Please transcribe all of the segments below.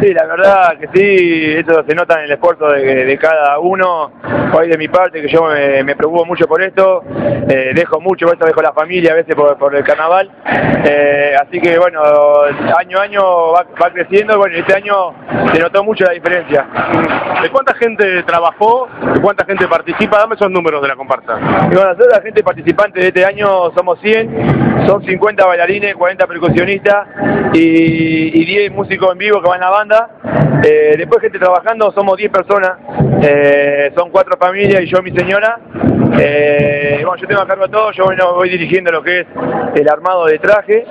Sí, la verdad que sí, eso se nota en el esfuerzo de, de cada uno. Hoy de mi parte, que yo me, me preocupo mucho por esto, eh, dejo mucho, esto dejo la familia a veces por, por el carnaval. Eh, así que bueno, año a año va, va creciendo, bueno, este año se notó mucho la diferencia. ¿De cuánta gente trabajó? ¿De cuánta gente participa? Dame esos números de la comparsa. Y bueno, nosotros la gente participante de este año somos 100, son 50 bailarines, 40 percusionistas y, y 10 músicos en vivo que van en la Eh, después gente trabajando somos 10 personas, eh, son cuatro familias y yo mi señora. Eh, bueno, yo tengo a cargo todo, yo bueno, voy dirigiendo lo que es el armado de traje,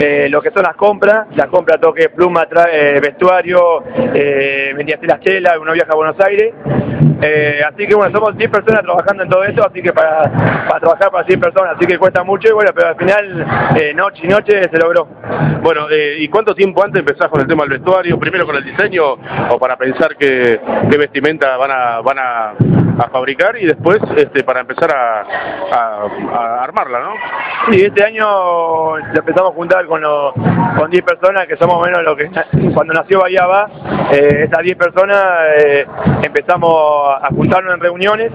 eh, lo que son las compras, las compras todo que es pluma, tra- eh, vestuario, eh, las chelas, uno viaja a Buenos Aires. Así que bueno, somos 10 personas trabajando en todo esto, así que para, para trabajar para 100 personas, así que cuesta mucho y bueno, pero al final noche y noche se logró. Bueno, ¿y cuánto tiempo antes empezás con el tema del vestuario? ¿Primero con el diseño o para pensar qué, vestimenta van a, van a, fabricar y después este, para empezar a, armarla, ¿no? Sí, este año empezamos a juntar con, los- con 10 personas, que somos menos lo que cuando nació Bahía eh, estas 10 personas eh, empezamos a juntarnos en reuniones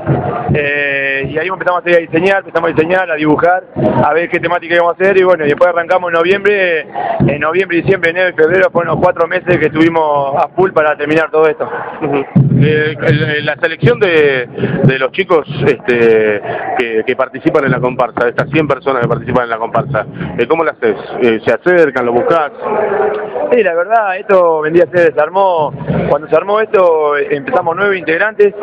eh, y ahí empezamos a, diseñar, empezamos a diseñar, a dibujar, a ver qué temática íbamos a hacer y bueno, y después arrancamos en noviembre, en noviembre, diciembre, enero y febrero fueron los cuatro meses que estuvimos a full para terminar todo esto. Eh, la selección de, de los chicos este, que, que participan en la comparsa, de estas 100 personas que participan en la comparsa, eh, ¿cómo la haces? Eh, ¿Se acercan, lo buscás? La verdad, esto vendría a ser, se armó, cuando se armó esto empezamos nueve integrantes,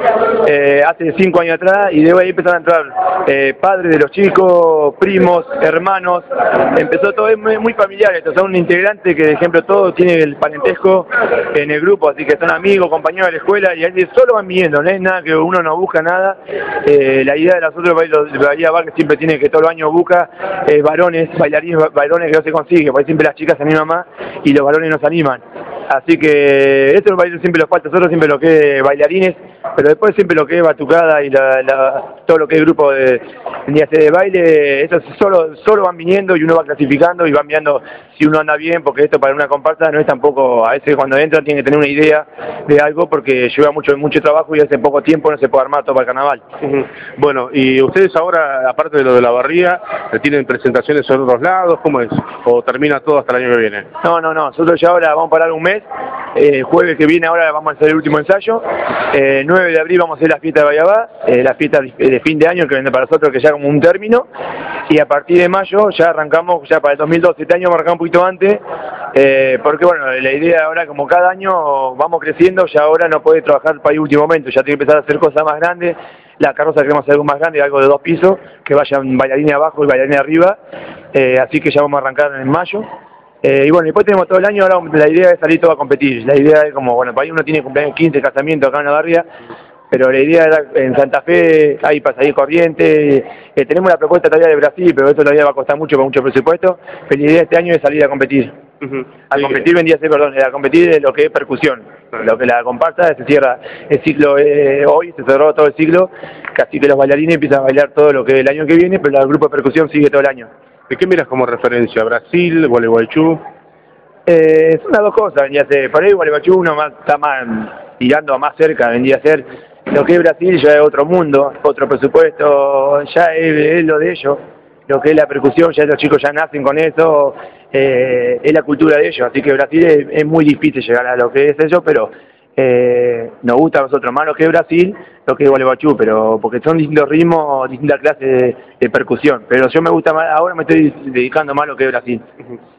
eh, hace cinco años atrás, y de ahí empezaron a entrar eh, padres de los chicos, primos, hermanos, empezó todo, es muy, familiar esto, son un integrante que, de ejemplo, todo tiene el parentesco en el grupo, así que son amigos, compañeros de la escuela, y ahí solo van viniendo, no es nada que uno no busca nada, Eh, la idea de nosotros, Bahía Bar, que siempre tiene que todos los años busca varones, bailarines, va- varones que no se consigue, porque siempre las chicas se animan más y los varones nos animan. Así que eso nos siempre los falta, nosotros siempre lo que es bailarines, pero después siempre lo que es batucada y la, la- todo lo que es grupo de, hace de baile, eso solo, solo van viniendo y uno va clasificando y van mirando si uno anda bien, porque esto para una comparsa no es tampoco, a veces cuando entran tiene que tener una idea de algo porque lleva mucho, mucho trabajo y hace poco tiempo no se puede armar todo para el carnaval. Bueno, y ustedes ahora, aparte de lo de la barría, ¿tienen presentaciones en otros lados? ¿Cómo es? ¿O termina todo hasta el año que viene? No, no, no, nosotros ya ahora vamos a parar un mes, eh, jueves que viene ahora vamos a hacer el último ensayo, eh, 9 de abril vamos a hacer la fiesta de Bayabá, eh, la fiesta de fin de año que viene para nosotros que ya como un término, y a partir de mayo ya arrancamos, ya para el 2012, este año arrancamos un poquito antes, eh, porque bueno, la idea ahora como cada año vamos creciendo, ya ahora no puede trabajar para el último momento, ya tiene que empezar a hacer cosas más grandes, la carroza queremos hacer algo más grande, algo de dos pisos, que vayan bailarines abajo y bailarines arriba, eh, así que ya vamos a arrancar en mayo. Eh, y bueno, después tenemos todo el año, ahora la idea es salir todo a competir. La idea es como, bueno, para ahí uno tiene cumpleaños 15, casamiento acá en la barria, pero la idea era en Santa Fe, hay para salir corriente, eh, tenemos la propuesta todavía de Brasil, pero esto todavía va a costar mucho, con mucho presupuesto, pero la idea este año es salir a competir. Ujú. A Sí, competir vendría a ser, perdón, a competir es lo que es percusión. Lo que la comparsa se cierra el ciclo eh, hoy, se cerró todo el ciclo, casi que los bailarines empiezan a bailar todo lo que el año que viene, pero el grupo de percusión sigue todo el año. ¿De qué miras como referencia? ¿Brasil, Gualeguaychú? Eh, son las dos cosas, vendría a ser. Por ahí Gualeguaychú uno más, está más tirando a más cerca, vendría a ser. Lo que es Brasil ya es otro mundo, otro presupuesto, ya es, lo de ellos. Lo que es la percusión, ya los chicos ya nacen con eso, eh, es la cultura de ellos. Así que Brasil es, es muy difícil llegar a lo que es ellos, pero eh, nos gusta a nosotros más lo que es Brasil, lo que es Gualeguaychú, pero porque son distintos ritmos, distintas clases de, de percusión. Pero yo me gusta más, ahora me estoy dedicando más a lo que es Brasil.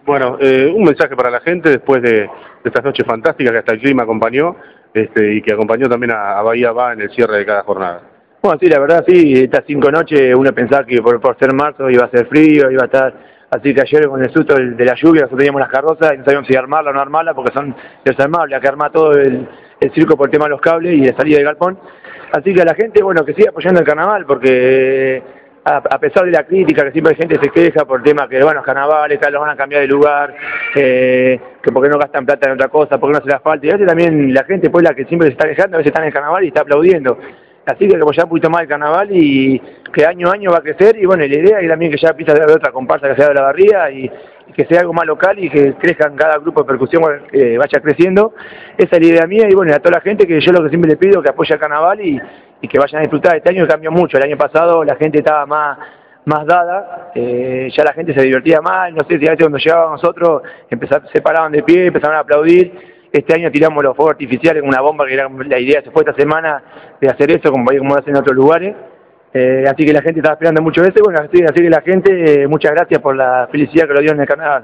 Bueno, eh, un mensaje para la gente después de, de estas noches fantásticas que hasta el clima acompañó este, y que acompañó también a, a Bahía Va en el cierre de cada jornada. Bueno, sí, la verdad sí, estas cinco noches uno pensaba que por, por ser marzo iba a ser frío, iba a estar... Así que ayer con el susto de la lluvia, nosotros teníamos las carrozas y no sabíamos si armarla o no armarla porque son desarmables, hay que armar todo el, circo por el tema de los cables y de salida del galpón. Así que a la gente, bueno, que siga apoyando el carnaval porque a, a pesar de la crítica, que siempre hay gente que se queja por el tema que, bueno, los carnavales, que los van a cambiar de lugar, eh, que porque no gastan plata en otra cosa, porque no se les falta. Y a veces también la gente, pues la que siempre se está quejando, a veces está en el carnaval y está aplaudiendo. Así que apoyar un poquito más el carnaval y que año a año va a crecer y bueno, la idea es también que ya empiece a haber otra comparsa que sea de la barría y, que sea algo más local y que crezcan cada grupo de percusión que vaya creciendo. Esa es la idea mía y bueno, a toda la gente que yo lo que siempre le pido que apoye el carnaval y, que vayan a disfrutar. Este año cambió mucho, el año pasado la gente estaba más más dada, eh, ya la gente se divertía más, no sé si a veces cuando llegábamos nosotros se paraban de pie, empezaron a aplaudir, este año tiramos los fuegos artificiales con una bomba que era la idea, se fue esta semana de hacer eso como, como hacen en otros lugares, eh, así que la gente estaba esperando mucho eso y bueno, así, que la gente, eh, muchas gracias por la felicidad que lo dio en el canal.